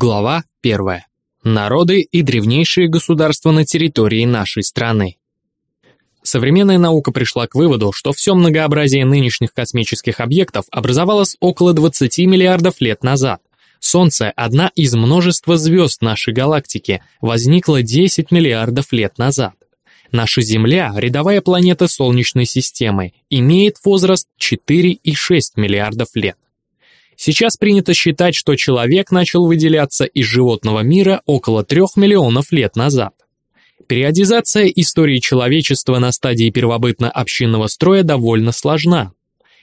Глава 1. Народы и древнейшие государства на территории нашей страны. Современная наука пришла к выводу, что все многообразие нынешних космических объектов образовалось около 20 миллиардов лет назад. Солнце, одна из множества звезд нашей галактики, возникло 10 миллиардов лет назад. Наша Земля, рядовая планета Солнечной системы, имеет возраст 4,6 миллиардов лет. Сейчас принято считать, что человек начал выделяться из животного мира около трех миллионов лет назад. Периодизация истории человечества на стадии первобытно-общинного строя довольно сложна.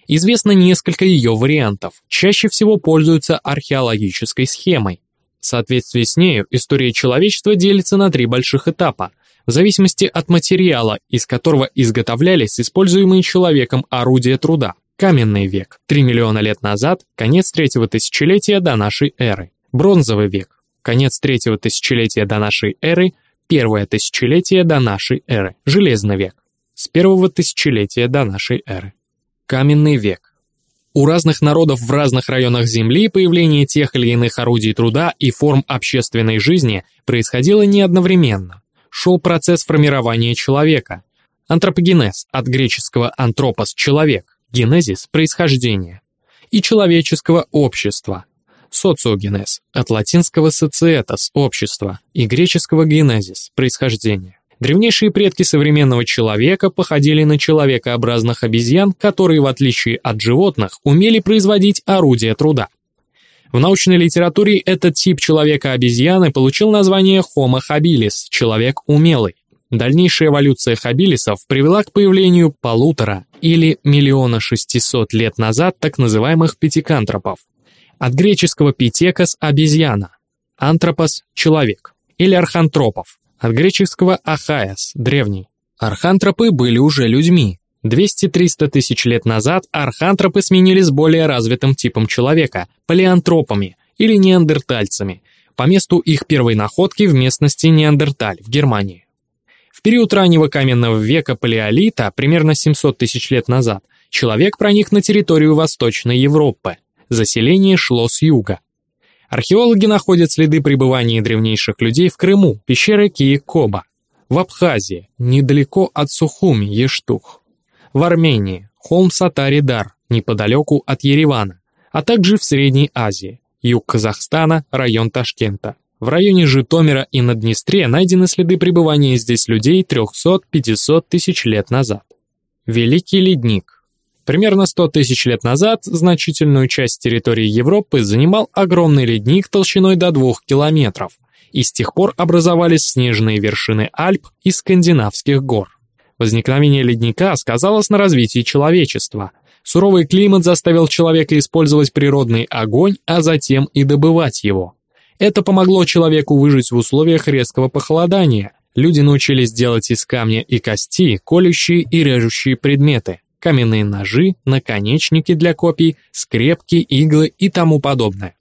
Известно несколько ее вариантов, чаще всего пользуются археологической схемой. В соответствии с нею история человечества делится на три больших этапа, в зависимости от материала, из которого изготовлялись используемые человеком орудия труда. Каменный век, 3 миллиона лет назад, конец третьего тысячелетия до нашей эры. Бронзовый век, конец третьего тысячелетия до нашей эры, первое тысячелетие до нашей эры. Железный век, с первого тысячелетия до нашей эры. Каменный век. У разных народов в разных районах Земли появление тех или иных орудий труда и форм общественной жизни происходило не одновременно. Шел процесс формирования человека. Антропогенез от греческого «антропос» – человек генезис – происхождение, и человеческого общества, социогенез, от латинского «societas» – общество, и греческого «генезис» – происхождение. Древнейшие предки современного человека походили на человекообразных обезьян, которые, в отличие от животных, умели производить орудия труда. В научной литературе этот тип человека-обезьяны получил название Homo habilis – человек умелый. Дальнейшая эволюция хабилисов привела к появлению полутора или миллиона шестисот лет назад так называемых пятикантропов. От греческого «питекос» – обезьяна, антропос – человек, или архантропов, от греческого «ахаес» – древний. Архантропы были уже людьми. 200-300 тысяч лет назад архантропы сменились более развитым типом человека – палеантропами или неандертальцами, по месту их первой находки в местности Неандерталь в Германии. Период раннего каменного века палеолита, примерно 700 тысяч лет назад, человек проник на территорию Восточной Европы. Заселение шло с юга. Археологи находят следы пребывания древнейших людей в Крыму, пещеры Киекоба, в Абхазии, недалеко от Сухуми, Ештух, в Армении, холм Сатари-Дар, неподалеку от Еревана, а также в Средней Азии, юг Казахстана, район Ташкента. В районе Житомира и на Днестре найдены следы пребывания здесь людей 300-500 тысяч лет назад. Великий ледник. Примерно 100 тысяч лет назад значительную часть территории Европы занимал огромный ледник толщиной до 2 километров, и с тех пор образовались снежные вершины Альп и скандинавских гор. Возникновение ледника сказалось на развитии человечества. Суровый климат заставил человека использовать природный огонь, а затем и добывать его. Это помогло человеку выжить в условиях резкого похолодания. Люди научились делать из камня и кости колющие и режущие предметы, каменные ножи, наконечники для копий, скрепки, иглы и тому подобное.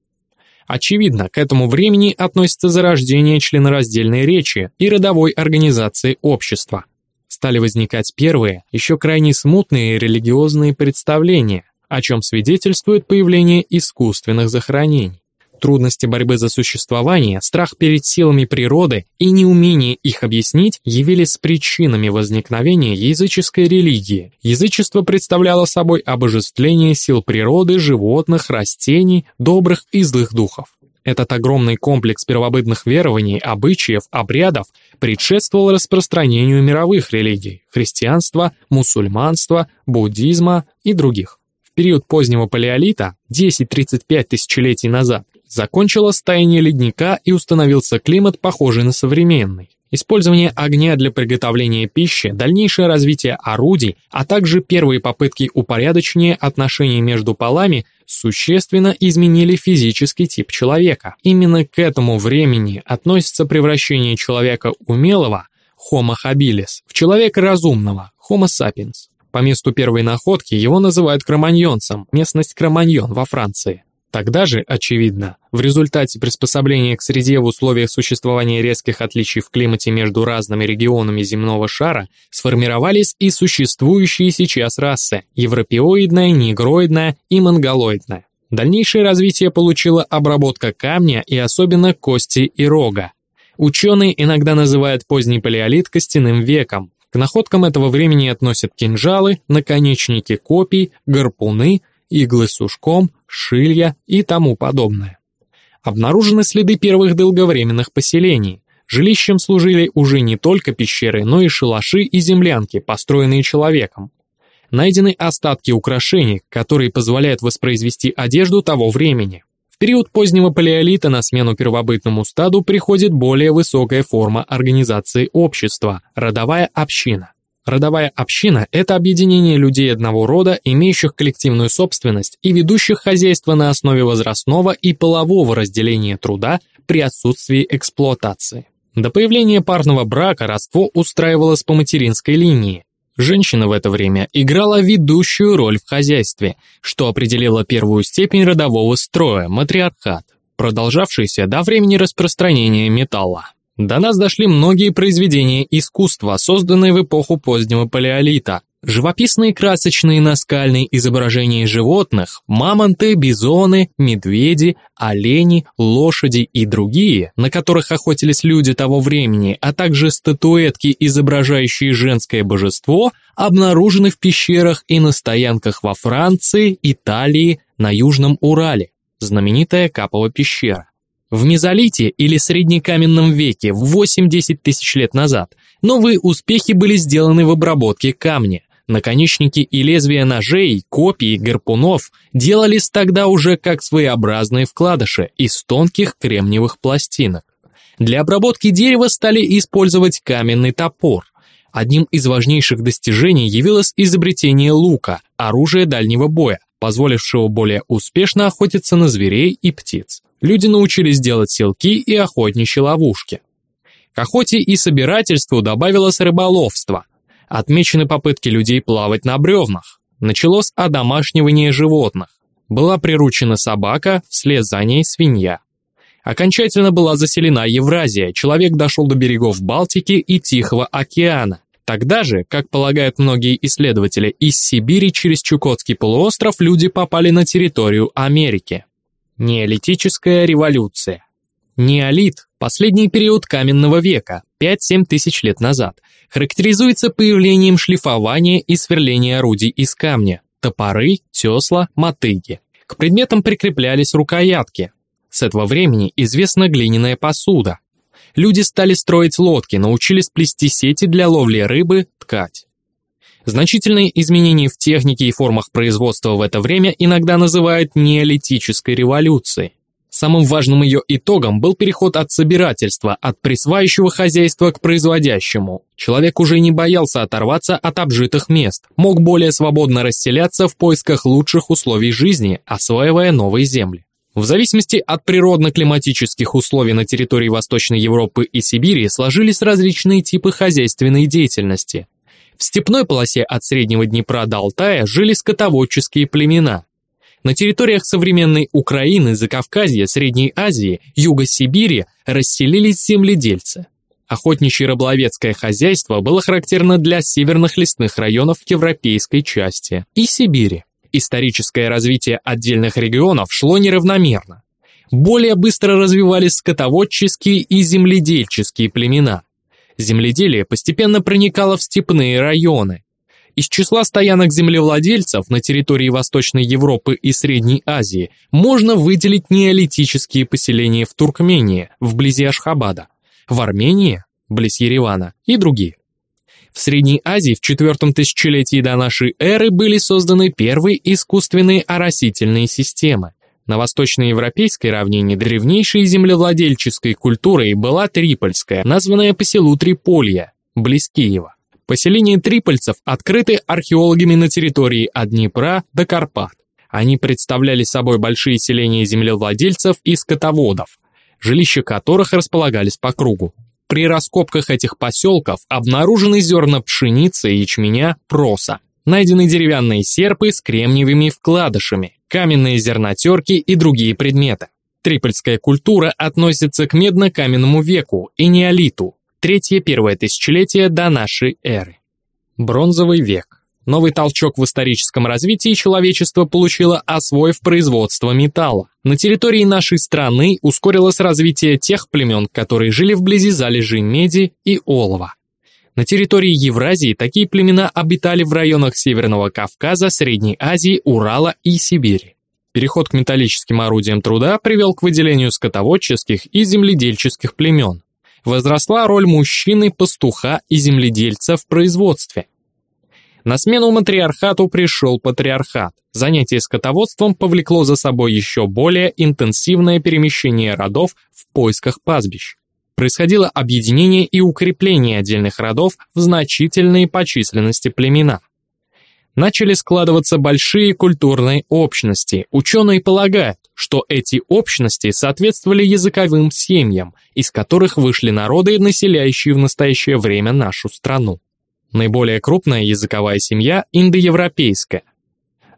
Очевидно, к этому времени относится зарождение членораздельной речи и родовой организации общества. Стали возникать первые, еще крайне смутные религиозные представления, о чем свидетельствует появление искусственных захоронений. Трудности борьбы за существование, страх перед силами природы и неумение их объяснить явились причинами возникновения языческой религии. Язычество представляло собой обожествление сил природы, животных, растений, добрых и злых духов. Этот огромный комплекс первобытных верований, обычаев, обрядов предшествовал распространению мировых религий – христианства, мусульманства, буддизма и других. В период позднего палеолита, 10-35 тысячелетий назад, Закончилось таяние ледника и установился климат, похожий на современный. Использование огня для приготовления пищи, дальнейшее развитие орудий, а также первые попытки упорядочения отношений между полами существенно изменили физический тип человека. Именно к этому времени относится превращение человека умелого, Homo habilis, в человека разумного, Homo sapiens. По месту первой находки его называют кроманьонцем, местность Кроманьон во Франции. Тогда же, очевидно, в результате приспособления к среде в условиях существования резких отличий в климате между разными регионами земного шара сформировались и существующие сейчас расы – европеоидная, негроидная и монголоидная. Дальнейшее развитие получила обработка камня и особенно кости и рога. Ученые иногда называют поздний палеолит костяным веком. К находкам этого времени относят кинжалы, наконечники копий, гарпуны, иглы с ушком, шилья и тому подобное. Обнаружены следы первых долговременных поселений. Жилищем служили уже не только пещеры, но и шалаши и землянки, построенные человеком. Найдены остатки украшений, которые позволяют воспроизвести одежду того времени. В период позднего палеолита на смену первобытному стаду приходит более высокая форма организации общества – родовая община. Родовая община – это объединение людей одного рода, имеющих коллективную собственность и ведущих хозяйство на основе возрастного и полового разделения труда при отсутствии эксплуатации. До появления парного брака родство устраивалось по материнской линии. Женщина в это время играла ведущую роль в хозяйстве, что определило первую степень родового строя – матриархат, продолжавшийся до времени распространения металла. До нас дошли многие произведения искусства, созданные в эпоху позднего палеолита. Живописные красочные наскальные изображения животных, мамонты, бизоны, медведи, олени, лошади и другие, на которых охотились люди того времени, а также статуэтки, изображающие женское божество, обнаружены в пещерах и на стоянках во Франции, Италии, на Южном Урале, знаменитая Капова пещера. В мезолите или среднекаменном веке, в 8-10 тысяч лет назад, новые успехи были сделаны в обработке камня. Наконечники и лезвия ножей, копий, гарпунов делались тогда уже как своеобразные вкладыши из тонких кремниевых пластинок. Для обработки дерева стали использовать каменный топор. Одним из важнейших достижений явилось изобретение лука, оружия дальнего боя, позволившего более успешно охотиться на зверей и птиц люди научились делать селки и охотничьи ловушки. К охоте и собирательству добавилось рыболовство. Отмечены попытки людей плавать на бревнах. Началось одомашнивание животных. Была приручена собака, вслед за ней свинья. Окончательно была заселена Евразия, человек дошел до берегов Балтики и Тихого океана. Тогда же, как полагают многие исследователи, из Сибири через Чукотский полуостров люди попали на территорию Америки. Неолитическая революция. Неолит – последний период каменного века, 5-7 тысяч лет назад, характеризуется появлением шлифования и сверления орудий из камня, топоры, тесла, мотыги. К предметам прикреплялись рукоятки. С этого времени известна глиняная посуда. Люди стали строить лодки, научились плести сети для ловли рыбы, ткать. Значительные изменения в технике и формах производства в это время иногда называют неолитической революцией. Самым важным ее итогом был переход от собирательства, от присваивающего хозяйства к производящему. Человек уже не боялся оторваться от обжитых мест, мог более свободно расселяться в поисках лучших условий жизни, осваивая новые земли. В зависимости от природно-климатических условий на территории Восточной Европы и Сибири сложились различные типы хозяйственной деятельности. В степной полосе от Среднего Днепра до Алтая жили скотоводческие племена. На территориях современной Украины, Закавказья, Средней Азии, Юга Сибири расселились земледельцы. Охотничье рыболовецкое хозяйство было характерно для северных лесных районов европейской части и Сибири. Историческое развитие отдельных регионов шло неравномерно. Более быстро развивались скотоводческие и земледельческие племена – земледелие постепенно проникало в степные районы. Из числа стоянок землевладельцев на территории Восточной Европы и Средней Азии можно выделить неолитические поселения в Туркмении, вблизи Ашхабада, в Армении, близ Еревана и другие. В Средней Азии в четвертом тысячелетии до нашей эры были созданы первые искусственные оросительные системы. На восточноевропейской равнине древнейшей землевладельческой культурой была Трипольская, названная по селу Триполья, близ Киева. Поселения трипольцев открыты археологами на территории от Днепра до Карпат. Они представляли собой большие селения землевладельцев и скотоводов, жилища которых располагались по кругу. При раскопках этих поселков обнаружены зерна пшеницы, ячменя, проса. Найдены деревянные серпы с кремниевыми вкладышами, каменные зернотерки и другие предметы. Трипольская культура относится к медно-каменному веку и неолиту, третье-первое тысячелетие до нашей эры. Бронзовый век. Новый толчок в историческом развитии человечество получило, освоив производство металла. На территории нашей страны ускорилось развитие тех племен, которые жили вблизи залежей меди и олова. На территории Евразии такие племена обитали в районах Северного Кавказа, Средней Азии, Урала и Сибири. Переход к металлическим орудиям труда привел к выделению скотоводческих и земледельческих племен. Возросла роль мужчины, пастуха и земледельца в производстве. На смену матриархату пришел патриархат. Занятие скотоводством повлекло за собой еще более интенсивное перемещение родов в поисках пастбищ. Происходило объединение и укрепление отдельных родов в значительные по численности племена. Начали складываться большие культурные общности. Ученые полагают, что эти общности соответствовали языковым семьям, из которых вышли народы, населяющие в настоящее время нашу страну. Наиболее крупная языковая семья – индоевропейская.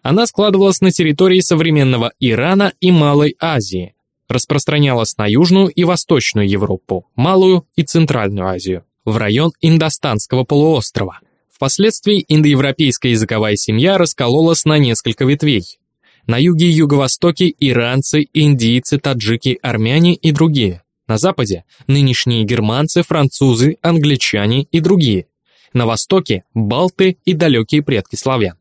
Она складывалась на территории современного Ирана и Малой Азии, распространялась на Южную и Восточную Европу, Малую и Центральную Азию, в район Индостанского полуострова. Впоследствии индоевропейская языковая семья раскололась на несколько ветвей. На юге и юго-востоке иранцы, индийцы, таджики, армяне и другие. На западе – нынешние германцы, французы, англичане и другие на востоке – балты и далекие предки славян.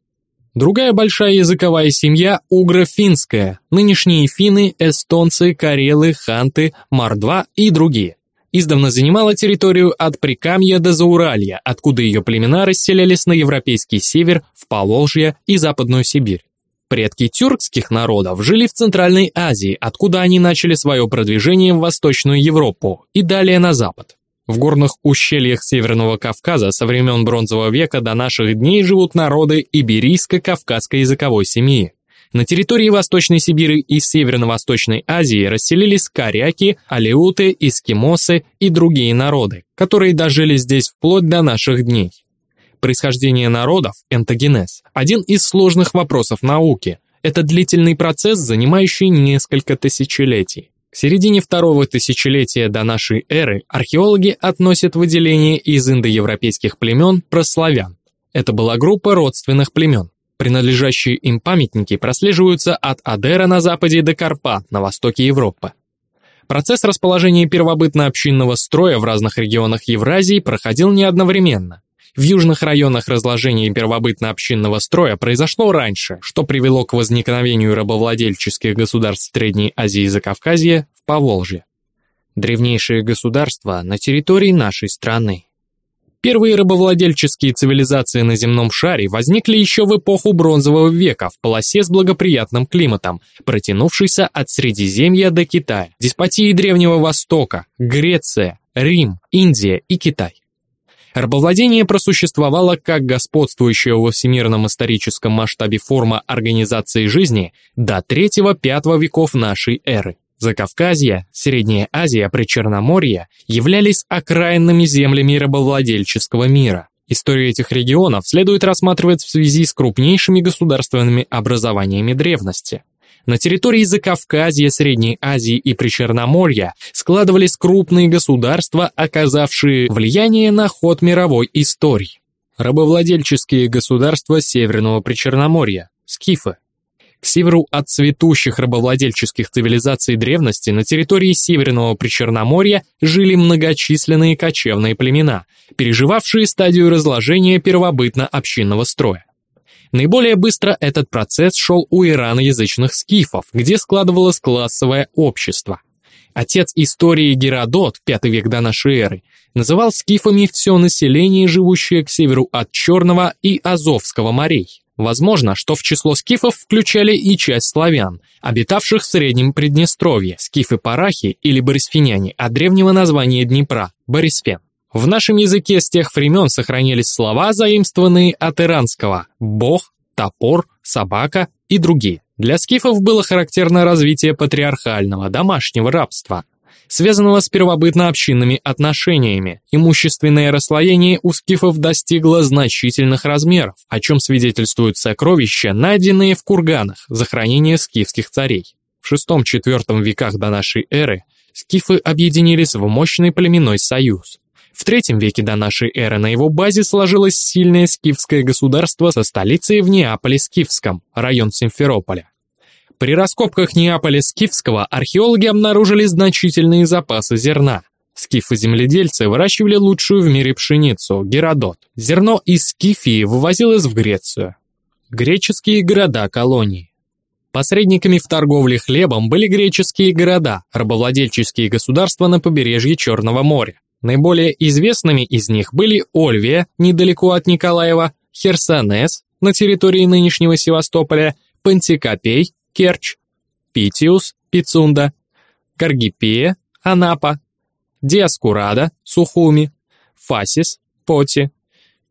Другая большая языковая семья – угро-финская, нынешние финны, эстонцы, карелы, ханты, мордва и другие. Издавна занимала территорию от Прикамья до Зауралья, откуда ее племена расселялись на европейский север, в Поволжье и Западную Сибирь. Предки тюркских народов жили в Центральной Азии, откуда они начали свое продвижение в Восточную Европу и далее на запад. В горных ущельях Северного Кавказа со времен Бронзового века до наших дней живут народы иберийско-кавказской языковой семьи. На территории Восточной Сибири и Северно-Восточной Азии расселились коряки, алеуты, эскимосы и другие народы, которые дожили здесь вплоть до наших дней. Происхождение народов, энтогенез, один из сложных вопросов науки. Это длительный процесс, занимающий несколько тысячелетий. К середине второго тысячелетия до нашей эры археологи относят выделение из индоевропейских племен прославян. Это была группа родственных племен. Принадлежащие им памятники прослеживаются от Адера на западе до Карпат на востоке Европы. Процесс расположения первобытно-общинного строя в разных регионах Евразии проходил не одновременно. В южных районах разложение первобытно-общинного строя произошло раньше, что привело к возникновению рабовладельческих государств Средней Азии и Закавказья в Поволжье. Древнейшие государства на территории нашей страны. Первые рабовладельческие цивилизации на земном шаре возникли еще в эпоху Бронзового века в полосе с благоприятным климатом, протянувшейся от Средиземья до Китая, деспотии Древнего Востока, Греция, Рим, Индия и Китай. Рабовладение просуществовало как господствующая во всемирном историческом масштабе форма организации жизни до 3-5 веков нашей эры. Закавказье, Средняя Азия, Причерноморье являлись окраинными землями рабовладельческого мира. Историю этих регионов следует рассматривать в связи с крупнейшими государственными образованиями древности. На территории Закавказья, Средней Азии и Причерноморья складывались крупные государства, оказавшие влияние на ход мировой истории. Рабовладельческие государства Северного Причерноморья, скифы. К северу от цветущих рабовладельческих цивилизаций древности на территории Северного Причерноморья жили многочисленные кочевные племена, переживавшие стадию разложения первобытно-общинного строя. Наиболее быстро этот процесс шел у ираноязычных скифов, где складывалось классовое общество. Отец истории Геродот, V век до нашей эры, называл скифами все население, живущее к северу от Черного и Азовского морей. Возможно, что в число скифов включали и часть славян, обитавших в Среднем Приднестровье, скифы-парахи или борисфиняне от древнего названия Днепра – Борисфен. В нашем языке с тех времен сохранились слова, заимствованные от иранского «бог», «топор», «собака» и другие. Для скифов было характерно развитие патриархального, домашнего рабства, связанного с первобытно-общинными отношениями. Имущественное расслоение у скифов достигло значительных размеров, о чем свидетельствуют сокровища, найденные в курганах, захоронения скифских царей. В VI-IV веках до нашей эры скифы объединились в мощный племенной союз. В третьем веке до нашей эры на его базе сложилось сильное скифское государство со столицей в Неаполе-Скифском, район Симферополя. При раскопках Неаполя Скифского археологи обнаружили значительные запасы зерна. Скифы-земледельцы выращивали лучшую в мире пшеницу, Геродот. Зерно из Скифии вывозилось в Грецию. Греческие города-колонии. Посредниками в торговле хлебом были греческие города, рабовладельческие государства на побережье Черного моря. Наиболее известными из них были Ольвия, недалеко от Николаева, Херсонес, на территории нынешнего Севастополя, Пантикопей, Керчь, Питиус, Пицунда, Каргипея, Анапа, Диаскурада, Сухуми, Фасис, Поти,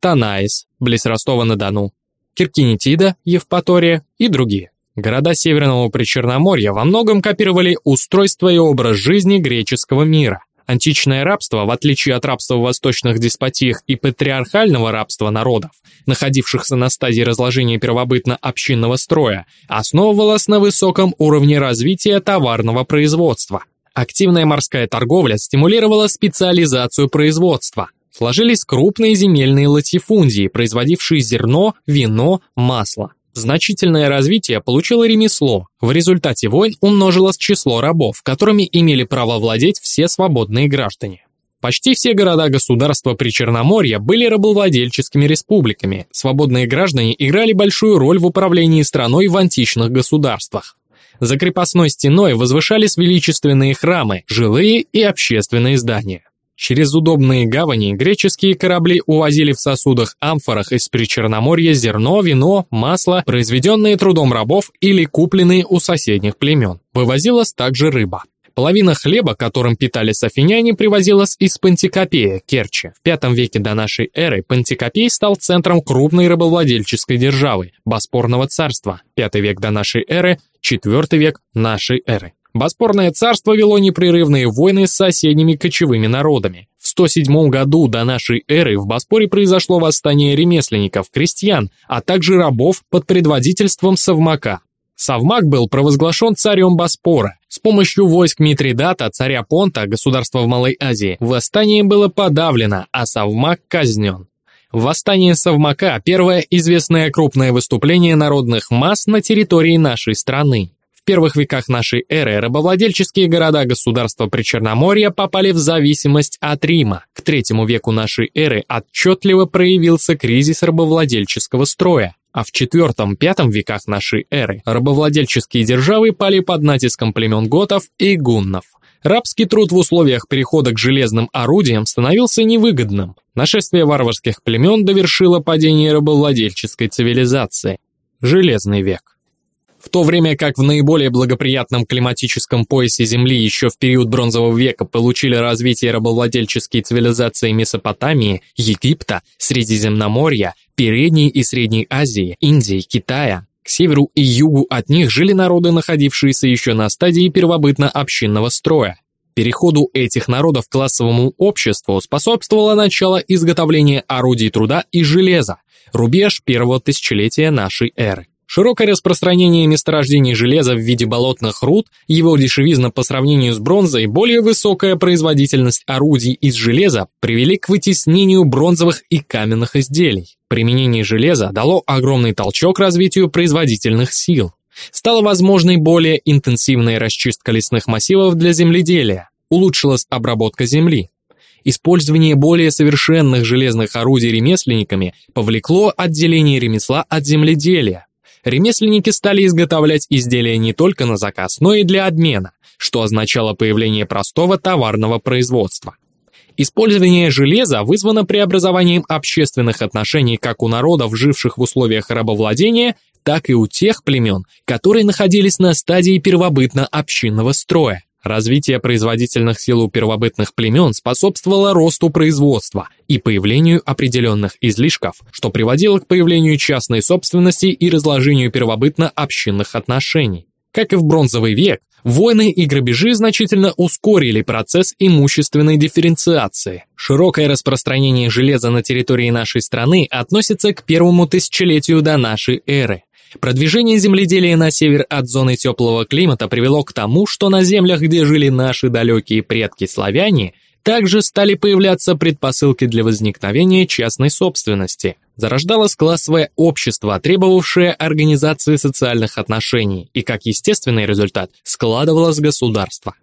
Танаис, близ Ростова-на-Дону, Киркинетида, Евпатория и другие. Города Северного Причерноморья во многом копировали устройство и образ жизни греческого мира. Античное рабство, в отличие от рабства в восточных деспотиях и патриархального рабства народов, находившихся на стадии разложения первобытно-общинного строя, основывалось на высоком уровне развития товарного производства. Активная морская торговля стимулировала специализацию производства. Сложились крупные земельные латифундии, производившие зерно, вино, масло. Значительное развитие получило ремесло. В результате войн умножилось число рабов, которыми имели право владеть все свободные граждане. Почти все города-государства Причерноморья были рабовладельческими республиками. Свободные граждане играли большую роль в управлении страной в античных государствах. За крепостной стеной возвышались величественные храмы, жилые и общественные здания. Через удобные гавани греческие корабли увозили в сосудах-амфорах из Причерноморья зерно, вино, масло, произведенные трудом рабов или купленные у соседних племен. Вывозилась также рыба. Половина хлеба, которым питались афиняне, привозилась из Пантикопея, Керчи. В V веке до нашей эры Пантикопей стал центром крупной рабовладельческой державы – Боспорного царства. V век до нашей эры, IV век нашей эры. Боспорное царство вело непрерывные войны с соседними кочевыми народами. В 107 году до нашей эры в Боспоре произошло восстание ремесленников, крестьян, а также рабов под предводительством Савмака. Савмак был провозглашен царем Боспора. С помощью войск Митридата, царя Понта, государства в Малой Азии, восстание было подавлено, а Савмак казнен. Восстание Савмака – первое известное крупное выступление народных масс на территории нашей страны. В первых веках нашей эры рабовладельческие города-государства Причерноморья попали в зависимость от Рима. К третьему веку нашей эры отчетливо проявился кризис рабовладельческого строя. А в IV-V веках нашей эры рабовладельческие державы пали под натиском племен готов и гуннов. Рабский труд в условиях перехода к железным орудиям становился невыгодным. Нашествие варварских племен довершило падение рабовладельческой цивилизации. Железный век. То время как в наиболее благоприятном климатическом поясе Земли еще в период Бронзового века получили развитие рабовладельческие цивилизации Месопотамии, Египта, Средиземноморья, Передней и Средней Азии, Индии, Китая, к северу и югу от них жили народы, находившиеся еще на стадии первобытно-общинного строя. Переходу этих народов к классовому обществу способствовало начало изготовления орудий труда и железа, рубеж первого тысячелетия нашей эры. Широкое распространение месторождений железа в виде болотных руд, его дешевизна по сравнению с бронзой, более высокая производительность орудий из железа привели к вытеснению бронзовых и каменных изделий. Применение железа дало огромный толчок развитию производительных сил. Стала возможной более интенсивная расчистка лесных массивов для земледелия, улучшилась обработка земли. Использование более совершенных железных орудий ремесленниками повлекло отделение ремесла от земледелия, ремесленники стали изготовлять изделия не только на заказ, но и для обмена, что означало появление простого товарного производства. Использование железа вызвано преобразованием общественных отношений как у народов, живших в условиях рабовладения, так и у тех племен, которые находились на стадии первобытно-общинного строя. Развитие производительных сил у первобытных племен способствовало росту производства и появлению определенных излишков, что приводило к появлению частной собственности и разложению первобытно-общинных отношений. Как и в бронзовый век, войны и грабежи значительно ускорили процесс имущественной дифференциации. Широкое распространение железа на территории нашей страны относится к первому тысячелетию до нашей эры. Продвижение земледелия на север от зоны теплого климата привело к тому, что на землях, где жили наши далекие предки-славяне, Также стали появляться предпосылки для возникновения частной собственности. Зарождалось классовое общество, требовавшее организации социальных отношений, и как естественный результат складывалось государство.